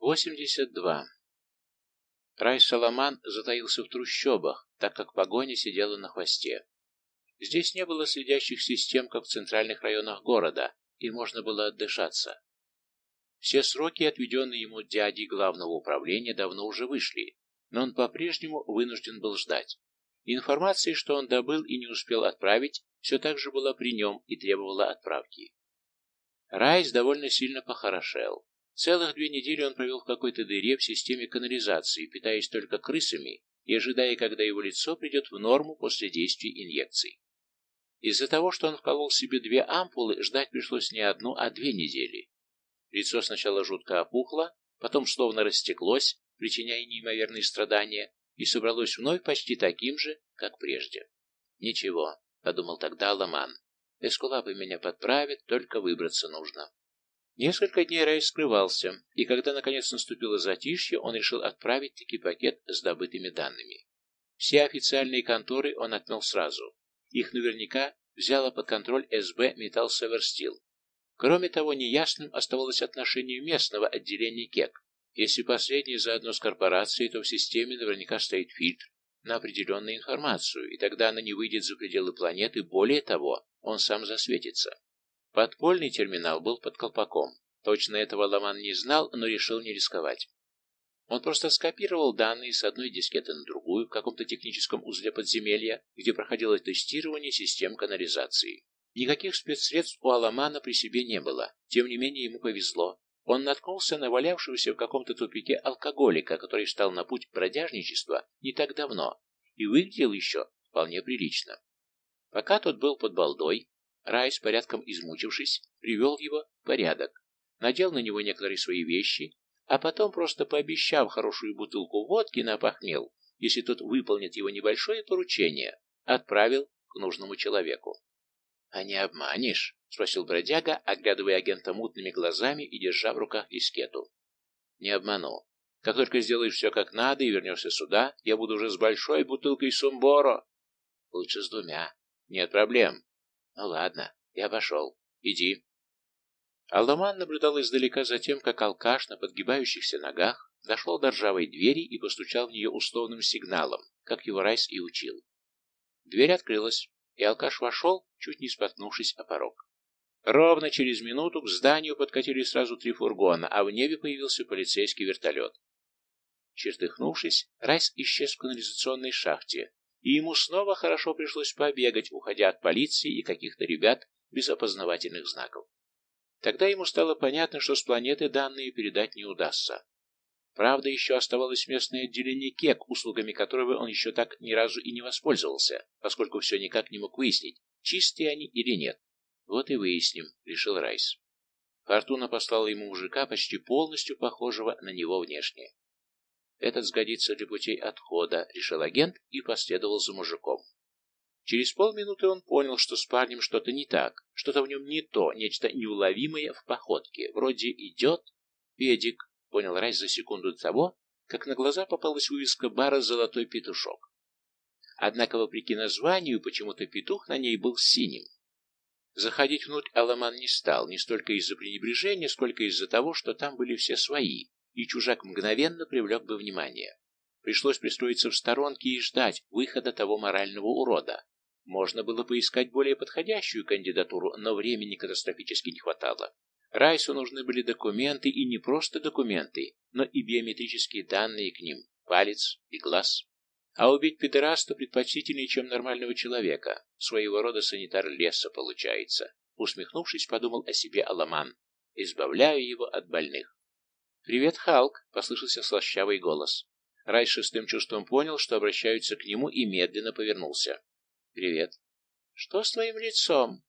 82. Рай Саламан затаился в трущобах, так как погоня сидела на хвосте. Здесь не было следящих систем, как в центральных районах города, и можно было отдышаться. Все сроки, отведенные ему дядей главного управления, давно уже вышли, но он по-прежнему вынужден был ждать. Информация, что он добыл и не успел отправить, все так же была при нем и требовала отправки. Райс довольно сильно похорошел. Целых две недели он провел в какой-то дыре в системе канализации, питаясь только крысами и ожидая, когда его лицо придет в норму после действия инъекций. Из-за того, что он вколол себе две ампулы, ждать пришлось не одну, а две недели. Лицо сначала жутко опухло, потом словно растеклось, причиняя неимоверные страдания, и собралось вновь почти таким же, как прежде. «Ничего», — подумал тогда Ламан, — «эскулапы меня подправят, только выбраться нужно». Несколько дней Рай скрывался, и когда наконец наступило затишье, он решил отправить таки пакет с добытыми данными. Все официальные конторы он отмел сразу. Их наверняка взяла под контроль СБ «Металл Северстил». Кроме того, неясным оставалось отношение местного отделения КЕК. Если последнее заодно с корпорацией, то в системе наверняка стоит фильтр на определенную информацию, и тогда она не выйдет за пределы планеты, более того, он сам засветится. Подпольный терминал был под колпаком. Точно этого Ломан не знал, но решил не рисковать. Он просто скопировал данные с одной дискеты на другую в каком-то техническом узле подземелья, где проходило тестирование систем канализации. Никаких спецсредств у Аламана при себе не было. Тем не менее, ему повезло. Он наткнулся на валявшегося в каком-то тупике алкоголика, который стал на путь бродяжничества не так давно и выглядел еще вполне прилично. Пока тот был под балдой, Райс, порядком измучившись, привел его в порядок, надел на него некоторые свои вещи, а потом, просто пообещав хорошую бутылку водки на похмел, если тот выполнит его небольшое поручение, отправил к нужному человеку. «А не обманешь?» — спросил бродяга, оглядывая агента мутными глазами и держа в руках дискету. «Не обману. Как только сделаешь все как надо и вернешься сюда, я буду уже с большой бутылкой сумборо». «Лучше с двумя. Нет проблем». «Ну ладно, я пошел. Иди». Алдаман наблюдал издалека за тем, как алкаш на подгибающихся ногах дошел до ржавой двери и постучал в нее условным сигналом, как его Райс и учил. Дверь открылась и алкаш вошел, чуть не споткнувшись о порог. Ровно через минуту к зданию подкатили сразу три фургона, а в небе появился полицейский вертолет. Чертыхнувшись, Райс исчез в канализационной шахте, и ему снова хорошо пришлось побегать, уходя от полиции и каких-то ребят без опознавательных знаков. Тогда ему стало понятно, что с планеты данные передать не удастся. Правда, еще оставалось местное отделение КЕК, услугами которого он еще так ни разу и не воспользовался, поскольку все никак не мог выяснить, чистые они или нет. Вот и выясним, решил Райс. Фортуна послала ему мужика, почти полностью похожего на него внешне. Этот сгодится для путей отхода, решил агент и последовал за мужиком. Через полминуты он понял, что с парнем что-то не так, что-то в нем не то, нечто неуловимое в походке. Вроде идет педик, понял Райс за секунду до того, как на глаза попалась вывеска бара «Золотой петушок». Однако, вопреки названию, почему-то петух на ней был синим. Заходить внутрь Аламан не стал, не столько из-за пренебрежения, сколько из-за того, что там были все свои, и чужак мгновенно привлек бы внимание. Пришлось пристроиться в сторонке и ждать выхода того морального урода. Можно было поискать более подходящую кандидатуру, но времени катастрофически не хватало. Райсу нужны были документы, и не просто документы, но и биометрические данные к ним, палец и глаз. А убить педераста предпочтительнее, чем нормального человека. Своего рода санитар леса получается. Усмехнувшись, подумал о себе Аламан. Избавляю его от больных. «Привет, Халк!» — послышался слащавый голос. Рай шестым чувством понял, что обращаются к нему, и медленно повернулся. «Привет!» «Что с твоим лицом?»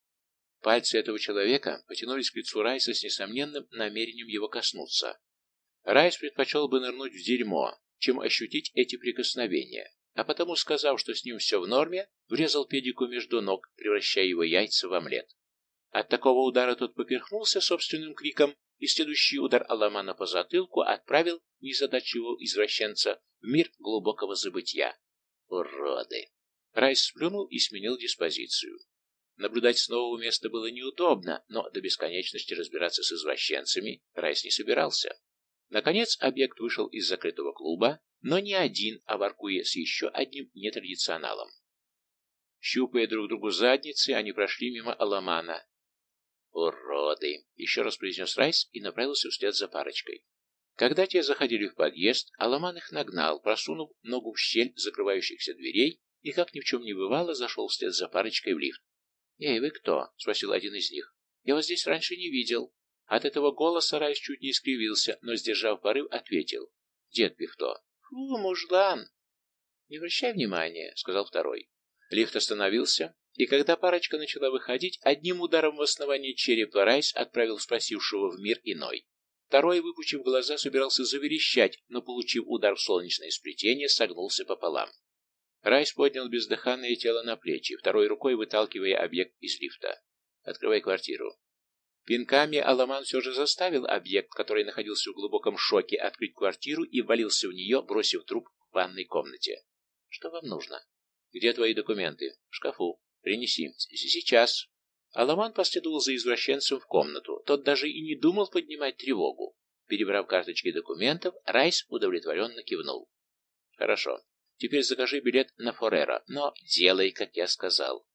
Пальцы этого человека потянулись к лицу Райса с несомненным намерением его коснуться. Райс предпочел бы нырнуть в дерьмо, чем ощутить эти прикосновения, а потому, сказав, что с ним все в норме, врезал педику между ног, превращая его яйца в омлет. От такого удара тот поперхнулся собственным криком, и следующий удар Аламана по затылку отправил незадачливого извращенца в мир глубокого забытья. Уроды! Райс сплюнул и сменил диспозицию. Наблюдать с нового места было неудобно, но до бесконечности разбираться с извращенцами Райс не собирался. Наконец объект вышел из закрытого клуба, но не один, а воркуя с еще одним нетрадиционалом. Щупая друг другу задницы, они прошли мимо Аламана. «Уроды!» — еще раз произнес Райс и направился вслед за парочкой. Когда те заходили в подъезд, Аламан их нагнал, просунув ногу в щель закрывающихся дверей и, как ни в чем не бывало, зашел вслед за парочкой в лифт. «Эй, вы кто?» — спросил один из них. «Я вас здесь раньше не видел». От этого голоса Райс чуть не искривился, но, сдержав порыв, ответил. «Дед Пихто». «Фу, мужлан!» «Не обращай внимания», — сказал второй. Лифт остановился, и когда парочка начала выходить, одним ударом в основании черепа Райс отправил спросившего в мир иной. Второй, выпучив глаза, собирался заверещать, но, получив удар в солнечное сплетение, согнулся пополам. Райс поднял бездыханное тело на плечи, второй рукой выталкивая объект из лифта. «Открывай квартиру». Пинками Аламан все же заставил объект, который находился в глубоком шоке, открыть квартиру и ввалился в нее, бросив труп в ванной комнате. «Что вам нужно?» «Где твои документы?» «В шкафу. Принеси. Сейчас». Аламан последовал за извращенцем в комнату. Тот даже и не думал поднимать тревогу. Перебрав карточки документов, Райс удовлетворенно кивнул. «Хорошо. Теперь закажи билет на Форера, но делай, как я сказал».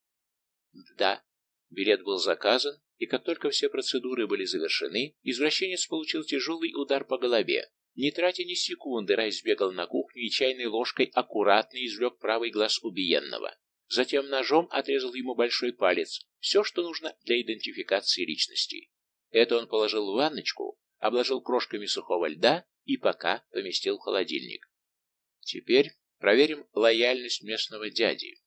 «Да». Билет был заказан, и как только все процедуры были завершены, извращенец получил тяжелый удар по голове. Не тратя ни секунды, Райс бегал на кухню и чайной ложкой аккуратно извлек правый глаз убиенного. Затем ножом отрезал ему большой палец, все, что нужно для идентификации личности. Это он положил в ванночку, обложил крошками сухого льда и пока поместил в холодильник. Теперь проверим лояльность местного дяди.